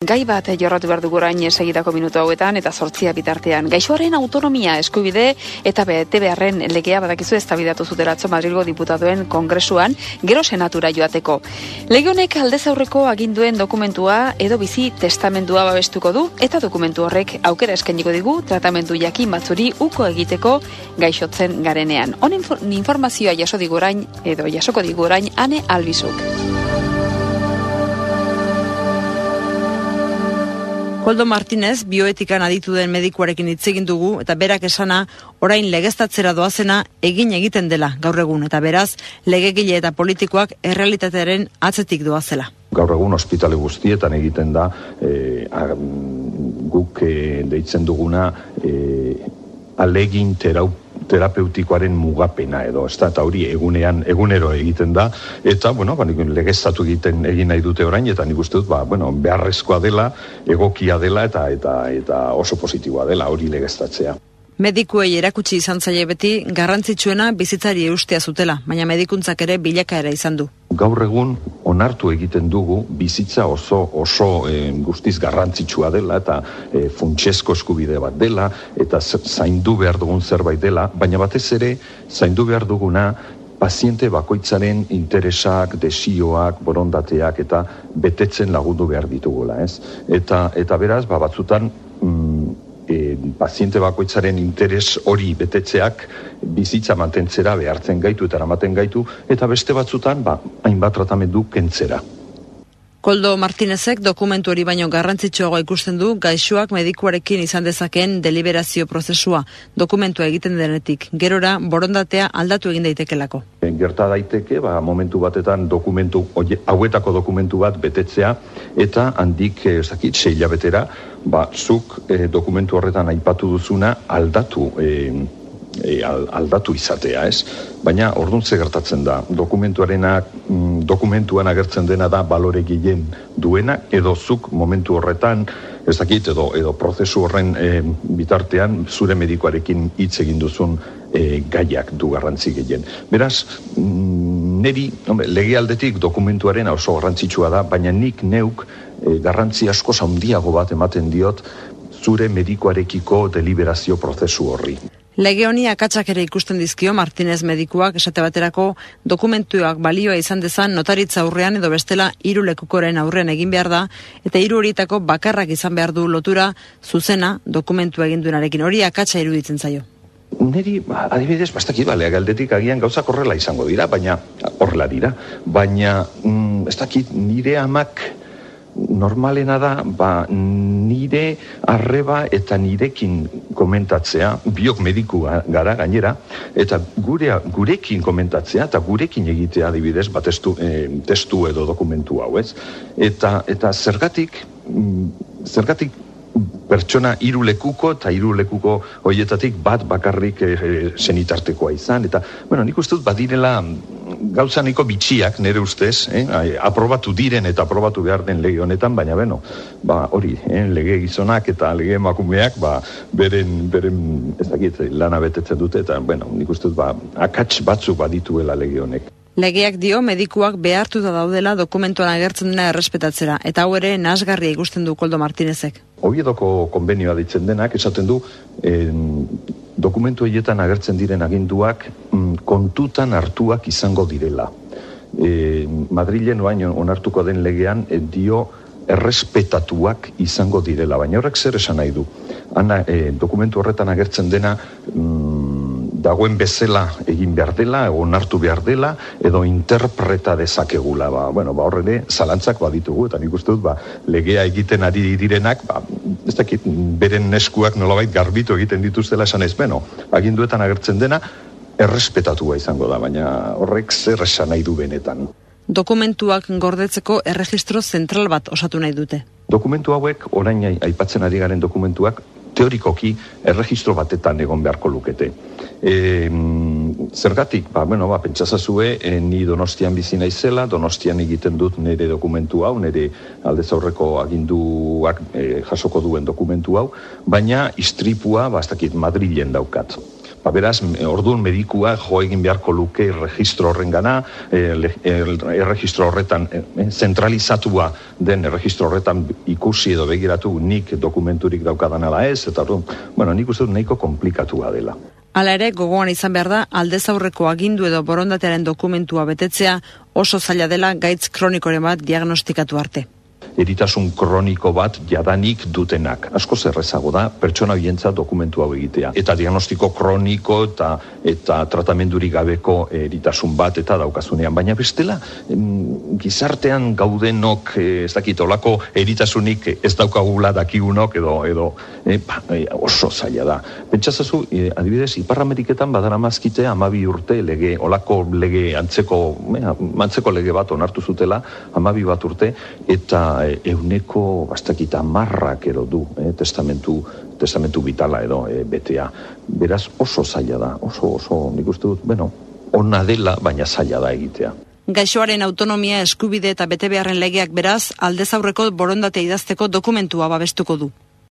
Gai bat jorratu behar dugu orain segitako minutu hauetan eta sortzia bitartean. Gaixoaren autonomia eskubide eta bete beharren legea badakizu ez tabidatu zuteratzo Madrilgo diputatuen kongresuan gero senatura joateko. Lege honek aldez aurreko aginduen dokumentua edo bizi testamendua babestuko du eta dokumentu horrek aukera eskainiko digu tratamendu jakin batzuri uko egiteko gaixotzen garenean. On informazioa jaso digu orain edo jasoko digu ane albizuk. Koldo Martinez, bioetikan aditu den medikuarekin hitz egin dugu eta berak esana orain legeztatzera doazena egin egiten dela gaur egun eta beraz legegile eta politikoak errealitatearen atzetik doazela. Gaur egun ospitale guztietan egiten da e, guk e, deitzen duguna e, alegin terau terapeutikoaren mugapena edo ez da, eta hori egunean, egunero egiten da, eta, bueno, ba, legeztatu egiten egin nahi dute orain, eta nik uste dut, ba, bueno, beharrezkoa dela, egokia dela, eta, eta, eta oso positiboa dela hori legeztatzea. Medikuei erakutsi izan zaie beti garrantzitsuena bizitzari eustea zutela, baina medikuntzak ere bilakaera izan du. Gaur egun onartu egiten dugu bizitza oso oso e, guztiz garrantzitsua dela eta e, funtsezko eskubide bat dela eta zaindu behar dugun zerbait dela, baina batez ere zaindu behar duguna paziente bakoitzaren interesak, desioak, borondateak eta betetzen lagundu behar ditugula, ez? Eta, eta beraz, ba, batzutan, paziente bakoitzaren interes hori betetzeak bizitza mantentzera behartzen gaitu eta eramaten gaitu eta beste batzutan ba hainbat tratamendu kentzera. Koldo Martinezek dokumentu hori baino garrantzitsuago ikusten du gaixoak medikuarekin izan dezakeen deliberazio prozesua dokumentua egiten denetik. Gerora borondatea aldatu egin daitekelako. Gerta daiteke, ba, momentu batetan dokumentu, hauetako dokumentu bat betetzea eta handik, eh, ez dakit, sei betera, ba, zuk eh, dokumentu horretan aipatu duzuna aldatu e, aldatu izatea, ez? Baina ordun ze gertatzen da, dokumentuarenak mm, dokumentuan agertzen dena da balore gehien duena edo zuk momentu horretan ez dakit edo edo prozesu horren bitartean zure medikoarekin hitz egin duzun e, gaiak du garrantzi gehien. Beraz, mm, neri, hombre, legealdetik dokumentuaren oso garrantzitsua da, baina nik neuk e, garrantzi asko handiago bat ematen diot zure medikoarekiko deliberazio prozesu horri. Lege honi akatsak ere ikusten dizkio Martinez medikuak esate baterako dokumentuak balioa izan dezan notaritza aurrean edo bestela hiru lekukoren aurrean egin behar da eta hiru horietako bakarrak izan behar du lotura zuzena dokumentu egin duenarekin hori akatsa iruditzen zaio. Neri, adibidez, bastakit, bale, galdetik agian gauzak horrela izango dira, baina horrela dira, baina mm, ez dakit nire amak normalena da ba, nire arreba eta nirekin komentatzea, biok mediku gara gainera, eta gure, gurekin komentatzea eta gurekin egitea adibidez bat testu, eh, testu edo dokumentu hau, ez? Eta, eta zergatik, mm, zergatik pertsona hiru lekuko eta hiru lekuko hoietatik bat bakarrik e, senitartekoa izan eta bueno nik uste dut badirela gauza niko bitxiak nere ustez eh? aprobatu diren eta aprobatu behar den lege honetan baina beno ba hori eh? lege gizonak eta lege emakumeak ba beren beren ez dakit lana betetzen dute eta bueno nik uste dut ba akats batzuk badituela lege honek Legeak dio medikuak behartu da daudela dokumentuan agertzen dena errespetatzera, eta hau ere nasgarria ikusten du Koldo Martinezek. Obiedoko konbenioa ditzen denak, esaten du, en, dokumentu egietan agertzen diren aginduak kontutan hartuak izango direla. E, Madrilen oain onartuko den legean e, dio errespetatuak izango direla, baina horrek zer esan nahi du. Ana, e, dokumentu horretan agertzen dena mm, dagoen bezala egin behar dela, egon hartu behar dela, edo interpreta dezakegula. Ba, bueno, ba, horrene, zalantzak baditugu, eta nik uste dut, ba, legea egiten ari direnak, ba, ez dakit, beren neskuak nolabait garbitu egiten dituztela esan ez, beno, aginduetan agertzen dena, errespetatua izango da, baina horrek zer esan nahi du benetan. Dokumentuak gordetzeko erregistro zentral bat osatu nahi dute. Dokumentu hauek, orain aipatzen ari garen dokumentuak, teorikoki erregistro batetan egon beharko lukete. E, zergatik, ba, bueno, ba, pentsazazue, e, ni donostian bizi naizela, donostian egiten dut nire dokumentu hau, nire alde zaurreko aginduak e, jasoko duen dokumentu hau, baina istripua, ba, ez dakit, Madrilen daukat. Ba, beraz, orduan medikua jo egin beharko luke registro horren gana, erregistro horretan, zentralizatua den erregistro horretan ikusi edo begiratu nik dokumenturik daukadan ala ez, eta orduan, bueno, nik uste dut nahiko komplikatua dela. Hala ere, gogoan izan behar da, aldez aurreko agindu edo borondatearen dokumentua betetzea oso zaila dela gaitz kronikoren bat diagnostikatu arte eritasun kroniko bat jadanik dutenak. Asko zerrezago da, pertsona bientza dokumentu hau egitea. Eta diagnostiko kroniko eta eta tratamendurik gabeko eritasun bat eta daukazunean. Baina bestela, gizartean gaudenok, eh, ez dakit, olako eritasunik ez daukagula dakigunok edo, edo e, oso zaila da. Pentsazazu, e, adibidez, Ipar Ameriketan badara mazkite amabi urte lege, olako lege antzeko, antzeko lege bat onartu zutela, amabi bat urte, eta euneko bastakita marrak edo du, eh, testamentu, testamentu bitala edo eh, betea. Beraz oso zaila da, oso, oso, nik uste dut, bueno, ona dela, baina zaila da egitea. Gaixoaren autonomia eskubide eta bete beharren legeak beraz, aldez aurreko borondatea idazteko dokumentua babestuko du.